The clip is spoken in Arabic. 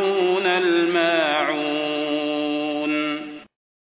يَصْلَوْنَ الْمَاءَ